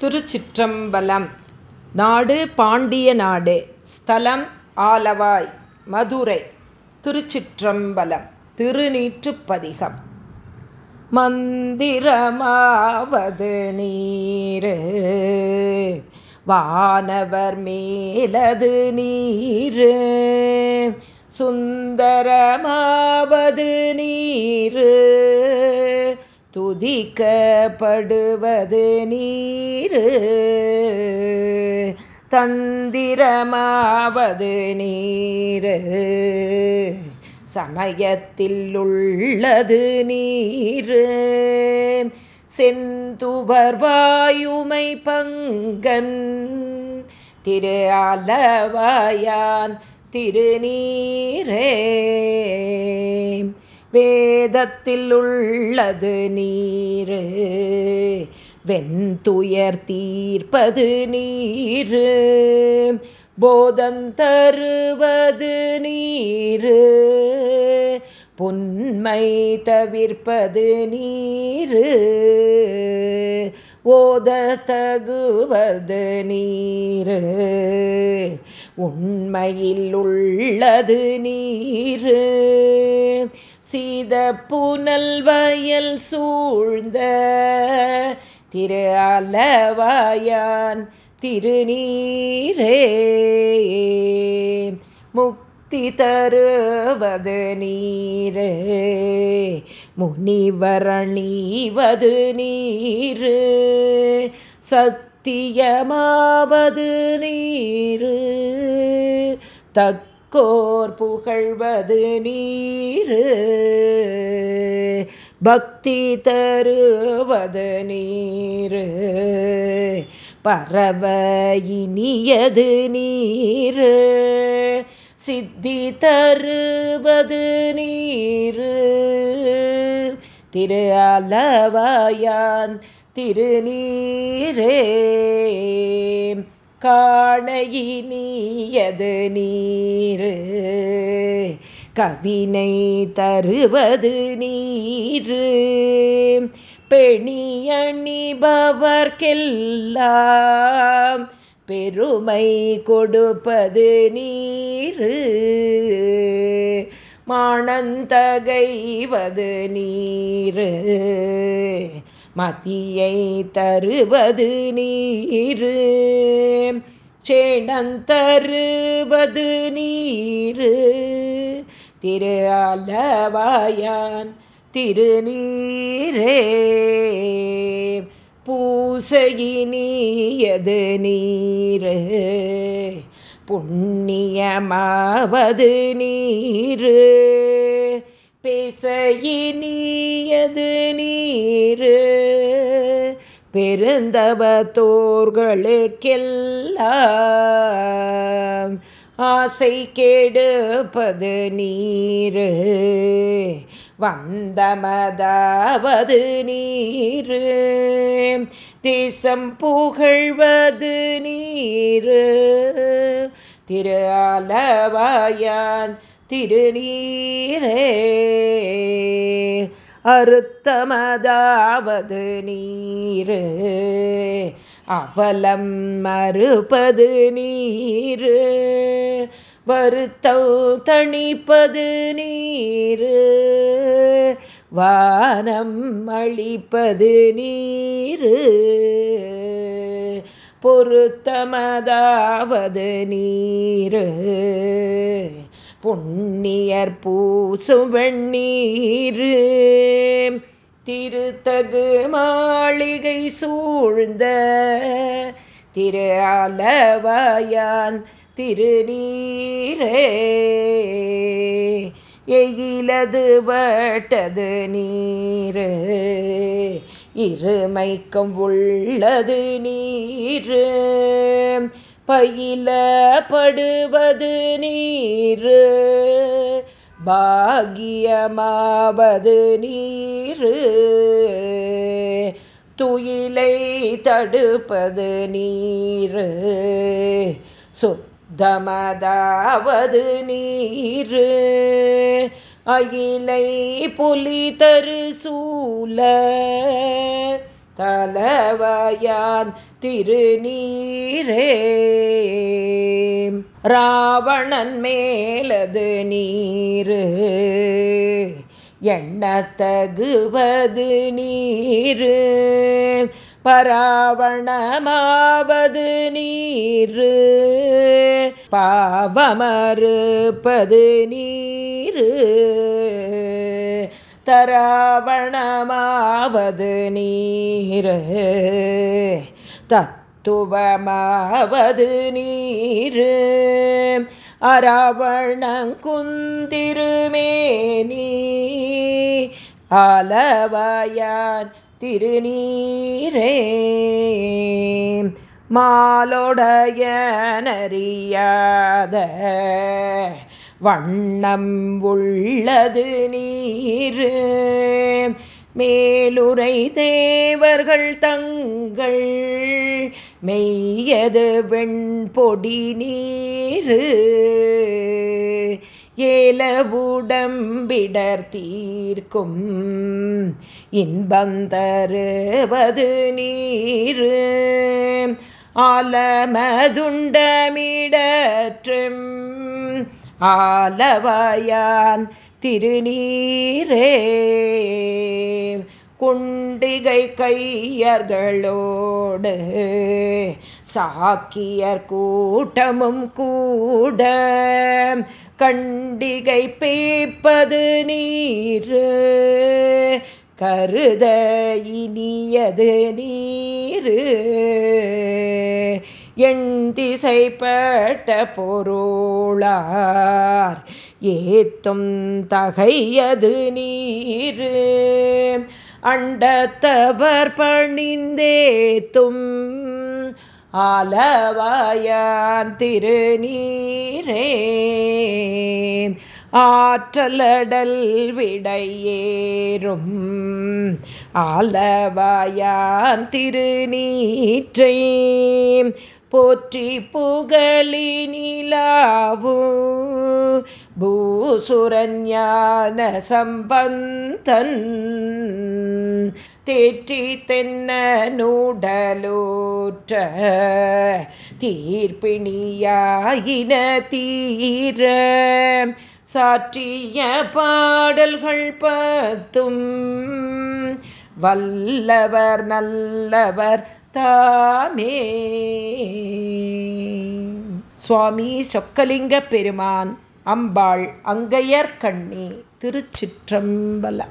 திருச்சிற்றம்பலம். நாடு பாண்டிய நாடு. ஸ்தலம் ஆலவாய். மதுரை. திருச்சிற்றம்பலம். திருநீற்றுப்பதிகம் மந்திரமாவது நீர். வானவர் மேலது நீர். சுந்தரமாவது நீர். துதிக்கப்படுவது நீரு. தந்திரமாவது நீரு. சமயத்தில் உள்ளது நீரு. செந்துவர் வாயுமை பங்கன். திரு அலவாயான் திருநீரே. வேதத்தில் உள்ளது நீர். வெந்துயர் தீர்ப்பது நீர். போதந்தருவது நீர். புன்மை தவிர்ப்பது நீர். ஓத தகுவது நீர். உண்மையில் உள்ளது நீர். சீத புனல் வயல் சூழ்ந்த திரு அலவாயான் திருநீரே. முக்தி தருவது நீரே. முனிவரணிவது நீரு. சத்தியமாவது நீரு. தத் கோர் புகழ்வது நீரு. பக்தி தருவது நீரு. பரவ இனியது நீரு. சித்தி தருவது நீரு. திரு அளவாயான் திருநீரே. காணையினியது நீர். கவினை தருவது நீர். பெணியணிபவர்க்கெல்லாம் பெருமை கொடுப்பது நீர். மானந்தகைவது நீர். மதியை தருவது நீரு. சேணந்தருவது நீரு. திரு அலவாயான் திருநீரே. பூசகினியது நீரு. புண்ணியமாவது நீரு. பேசகினியது நீரு. பெருந்தவத்தோர்களுக்கெல்லாம் ஆசை கேடுப்பது நீரு. வந்தமதாவது நீரு. தேசம் புகழ்வது நீரு. திரு அலவாயான் திருநீரே. அறுத்தமதாவது நீர். அவலம் மறுப்பது நீர். வருத்தம் தணிப்பது நீர். வானம் அழிப்பது நீர். பொருத்தமதாவது நீர். புண்ணியர் பூசும் வெண்ணீரு திருத்தகு மாளிகை சூழ்ந்த திரு அலவாயான் திருநீரே. எயிலது வட்டது நீரு. இருமைக்கும் உள்ளது நீரு. பயிலப்படுவது நீர் பாகியமாவது நீர். துயிலை தடுப்பது நீர் சுத்தமதாவது நீர். அயிலை புலி தரு சூல தலவயான் திருநீரே. ராவணன் மேலது நீரு. எண்ணத்தகுவது நீரு. பராவணமாவது நீரு. பாவமறுப்பது நீரு. தராவணமாவது நீரு. தத்துவமாவது நீர். அரவணங்குந்திருமேனி. ஆலவாயான் திருநீரே. மாலோடைய நறியாத வண்ணம் உள்ளது நீர். மேலுரை தேவர்கள் தங்கள் மெய்யது வெண்பொடி நீரு. ஏலவுடம்பிடர்த்தீர்க்கும் இன்பந்தருவது நீரு. ஆலமதுண்டமிடற்றும் ஆலவாயான் திருநீரே. குண்டிகை கையர்களோடு சாக்கியர் கூட்டமும் கூட. கண்டிகை பேப்பது நீர் கருத இனியது நீர். எண்திசைப்பட்ட பொருளார் ஏத்தும் தகையது நீர். அண்டத்தவர் பணிந்தேத்தும் ஆலவாயான் திருநீரே ஆற்றலடல் விடையேறும் ஆலவாயான் திருநீற்றை. போற்றி புகழி நிலாவும் பூசுரஞான சம்பந்தன் தேற்றி தென்ன நூடலூற்ற தீர்ப்பிணியாயின தீர. சாற்றிய பாடல்கள் பத்தும் வல்லவர் நல்லவர் தாமே. சுவாமி சொக்கலிங்க பெருமான் அம்பாள் அங்கையர் கண்ணி திருச்சிற்றம்பலம்.